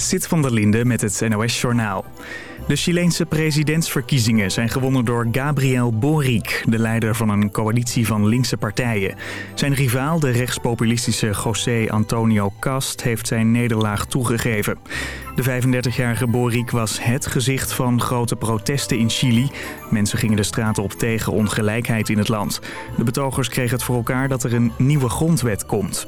Sit van der Linde met het NOS Journaal. De Chileense presidentsverkiezingen zijn gewonnen door Gabriel Boric... de leider van een coalitie van linkse partijen. Zijn rivaal, de rechtspopulistische José Antonio Cast... heeft zijn nederlaag toegegeven. De 35-jarige Boric was het gezicht van grote protesten in Chili. Mensen gingen de straten op tegen ongelijkheid in het land. De betogers kregen het voor elkaar dat er een nieuwe grondwet komt.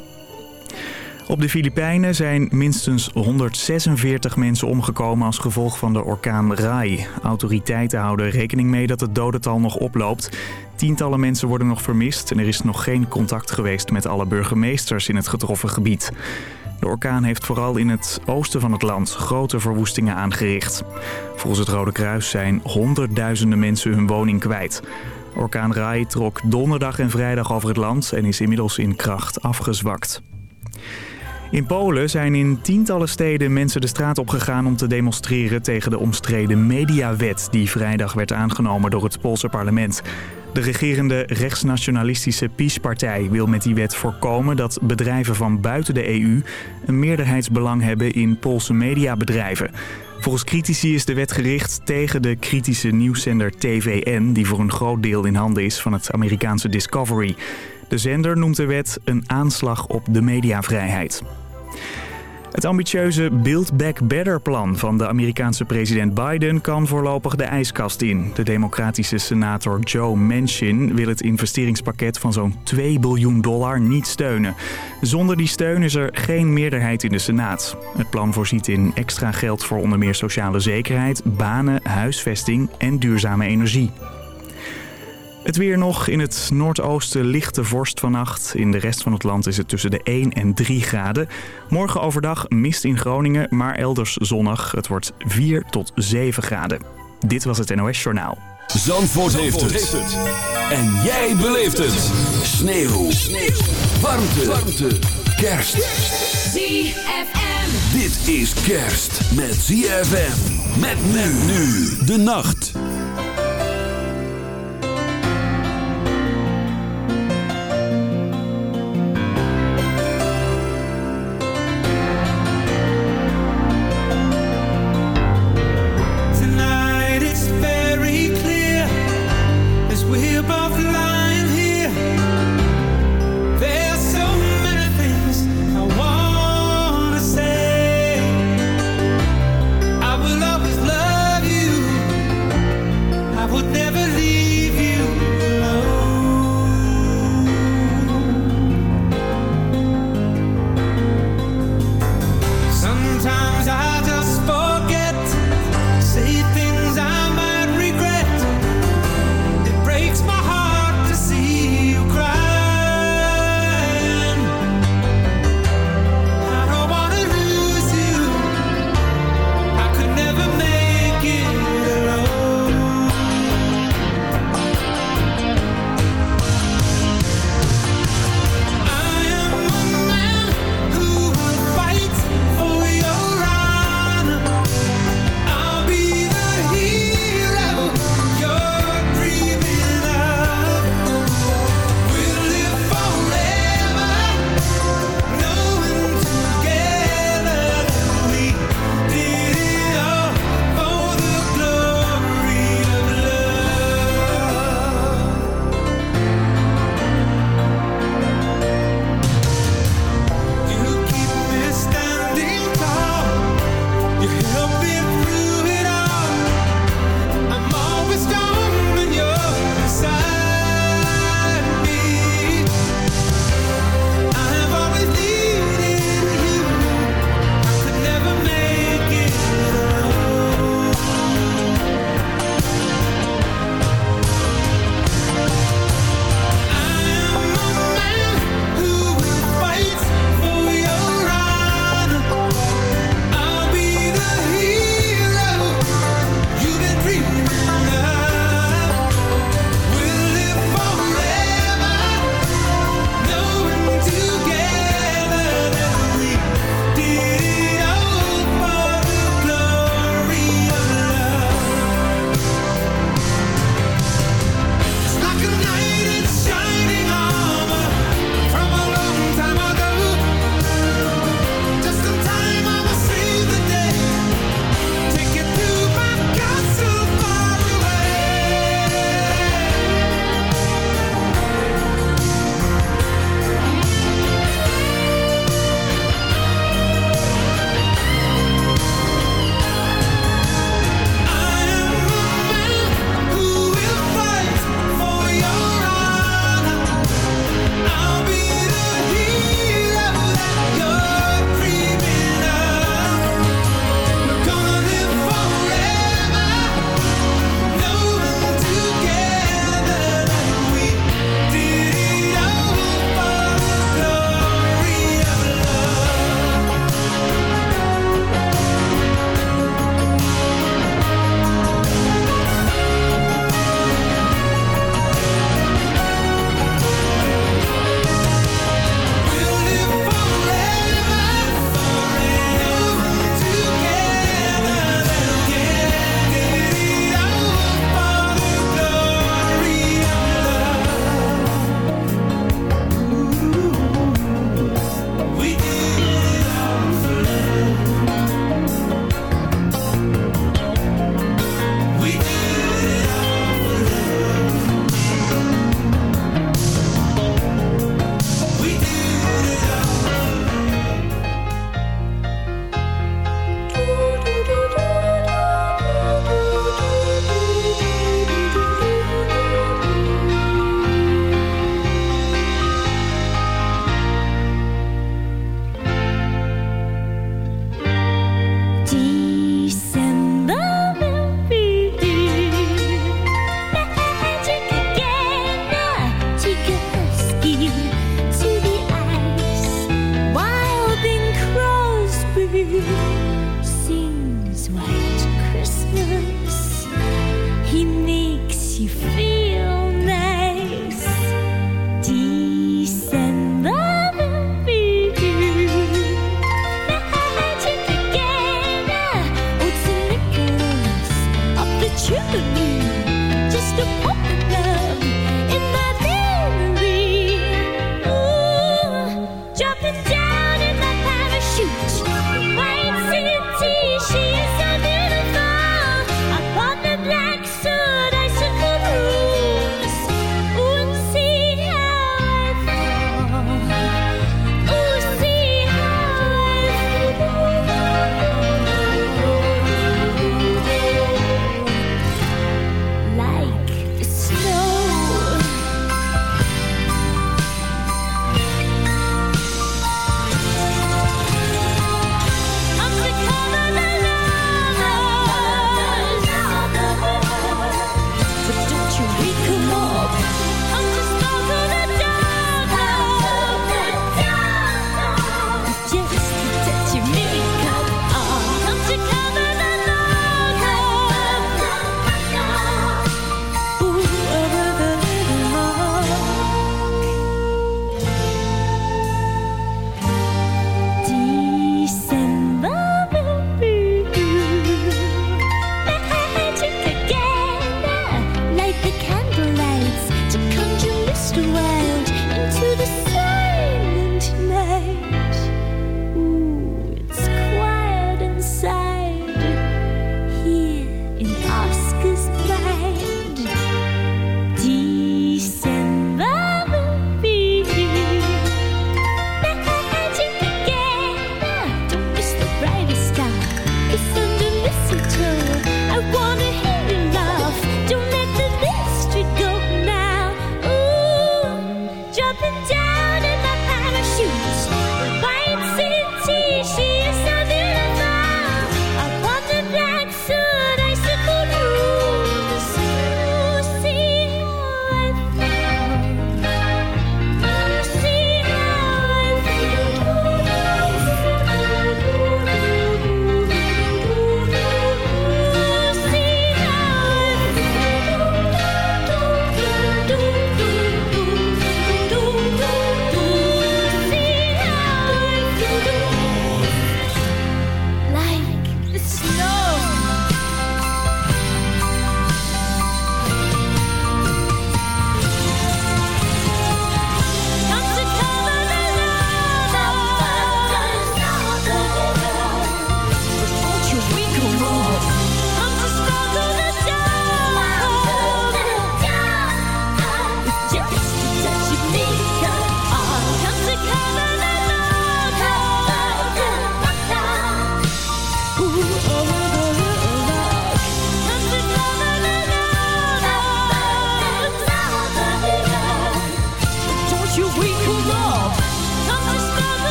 Op de Filipijnen zijn minstens 146 mensen omgekomen als gevolg van de orkaan Rai. Autoriteiten houden rekening mee dat het dodental nog oploopt. Tientallen mensen worden nog vermist en er is nog geen contact geweest met alle burgemeesters in het getroffen gebied. De orkaan heeft vooral in het oosten van het land grote verwoestingen aangericht. Volgens het Rode Kruis zijn honderdduizenden mensen hun woning kwijt. Orkaan Rai trok donderdag en vrijdag over het land en is inmiddels in kracht afgezwakt. In Polen zijn in tientallen steden mensen de straat opgegaan om te demonstreren tegen de omstreden mediawet die vrijdag werd aangenomen door het Poolse parlement. De regerende rechtsnationalistische PiS-partij wil met die wet voorkomen dat bedrijven van buiten de EU een meerderheidsbelang hebben in Poolse mediabedrijven. Volgens critici is de wet gericht tegen de kritische nieuwszender TVN... die voor een groot deel in handen is van het Amerikaanse Discovery. De zender noemt de wet een aanslag op de mediavrijheid. Het ambitieuze Build Back Better plan van de Amerikaanse president Biden kan voorlopig de ijskast in. De democratische senator Joe Manchin wil het investeringspakket van zo'n 2 biljoen dollar niet steunen. Zonder die steun is er geen meerderheid in de Senaat. Het plan voorziet in extra geld voor onder meer sociale zekerheid, banen, huisvesting en duurzame energie. Het weer nog. In het noordoosten lichte vorst vannacht. In de rest van het land is het tussen de 1 en 3 graden. Morgen overdag mist in Groningen, maar elders zonnig. Het wordt 4 tot 7 graden. Dit was het NOS Journaal. Zandvoort, heeft, het. En jij beleeft het. Sneeuw. Sneeuw. Warmte. Warmte. Kerst. ZFM. Dit is kerst met ZFM. Met men nu de nacht.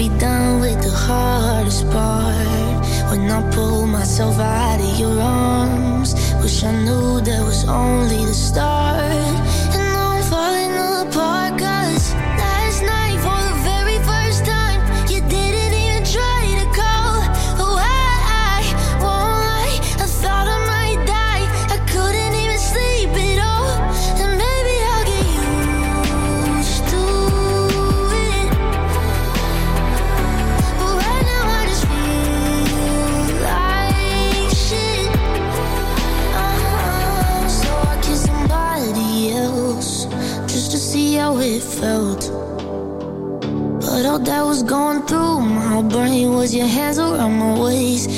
be done with the hardest part when I pull myself out of your arms. Wish I knew that was only the start. Was going through my brain was your hands around my waist.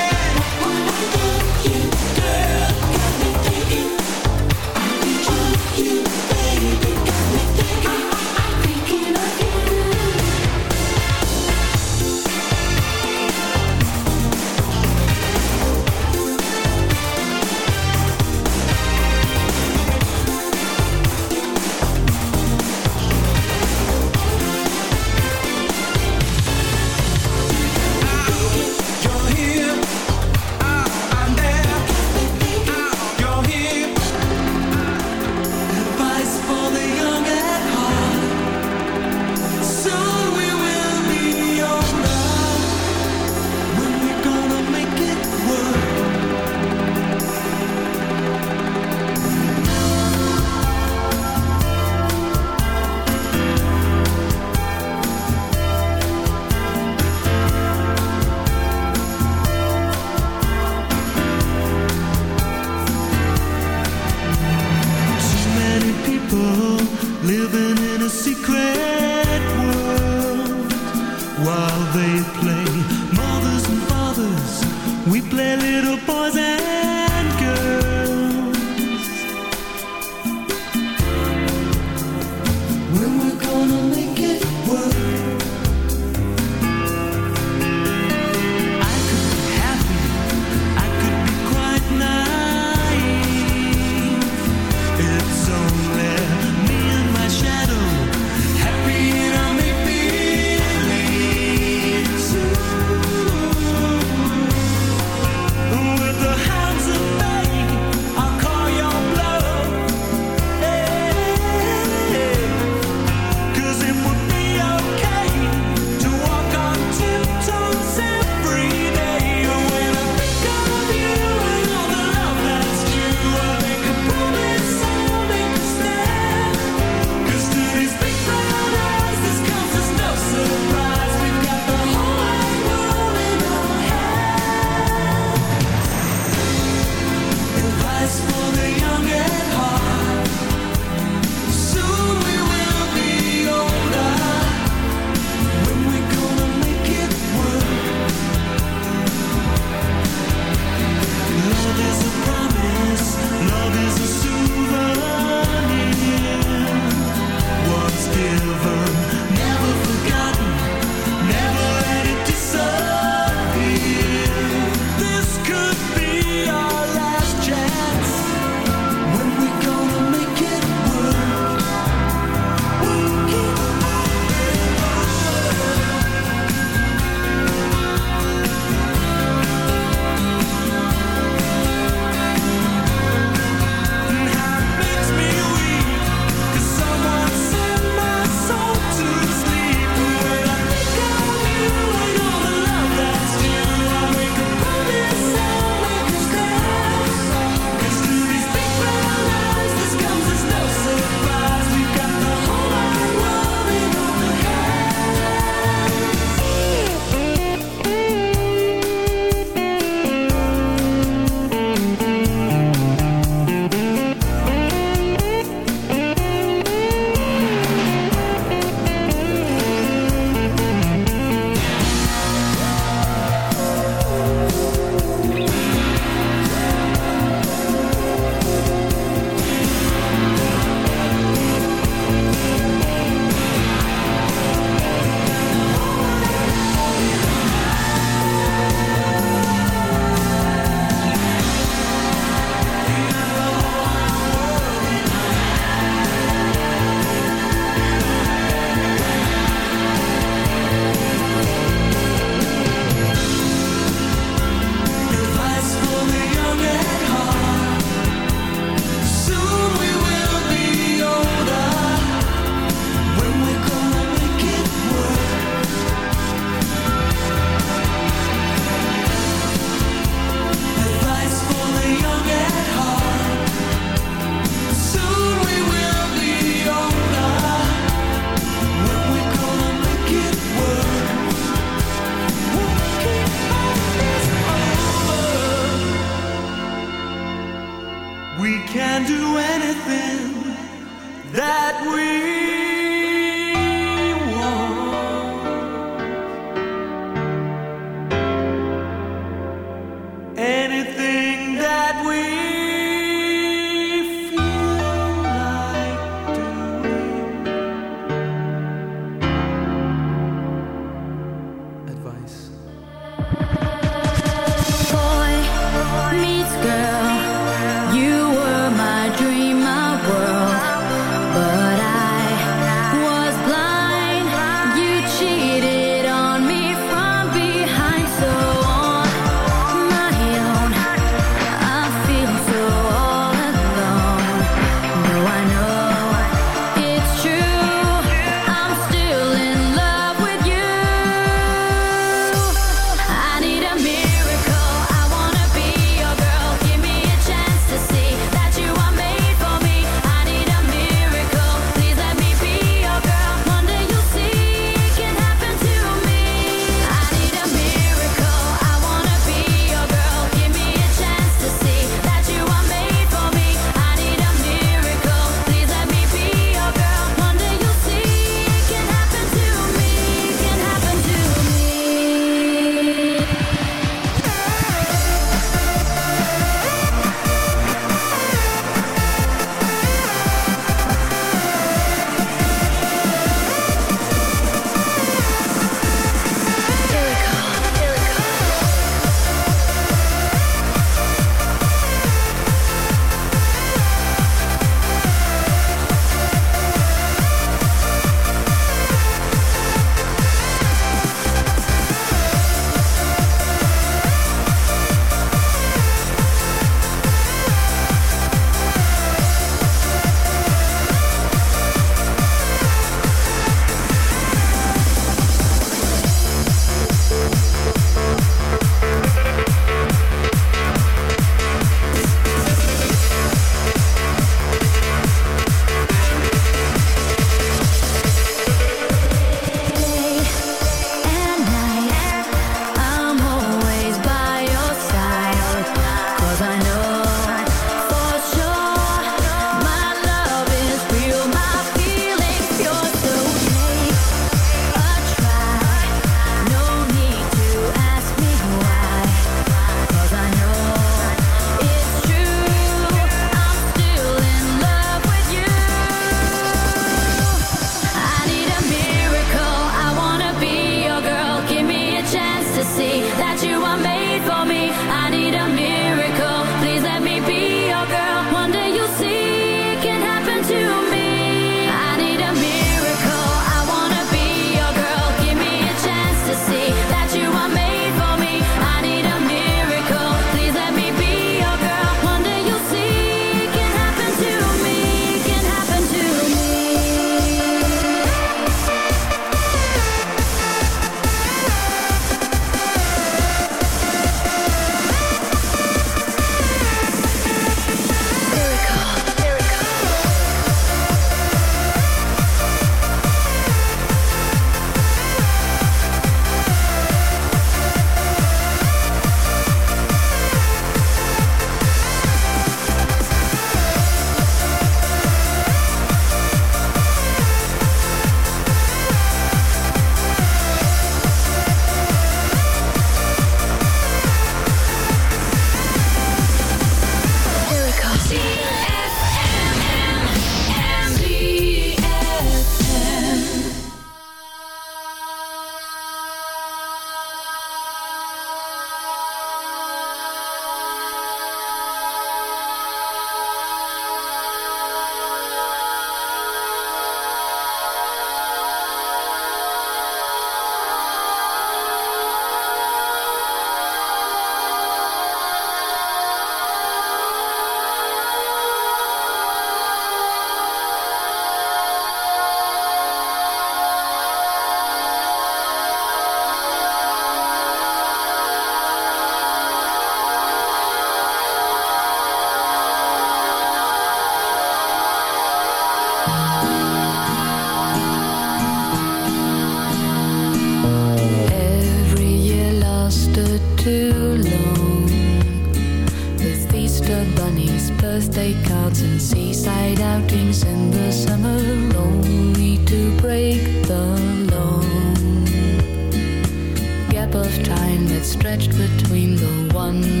between the one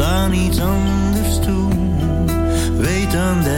aan iets anders toe. Weet dan dat.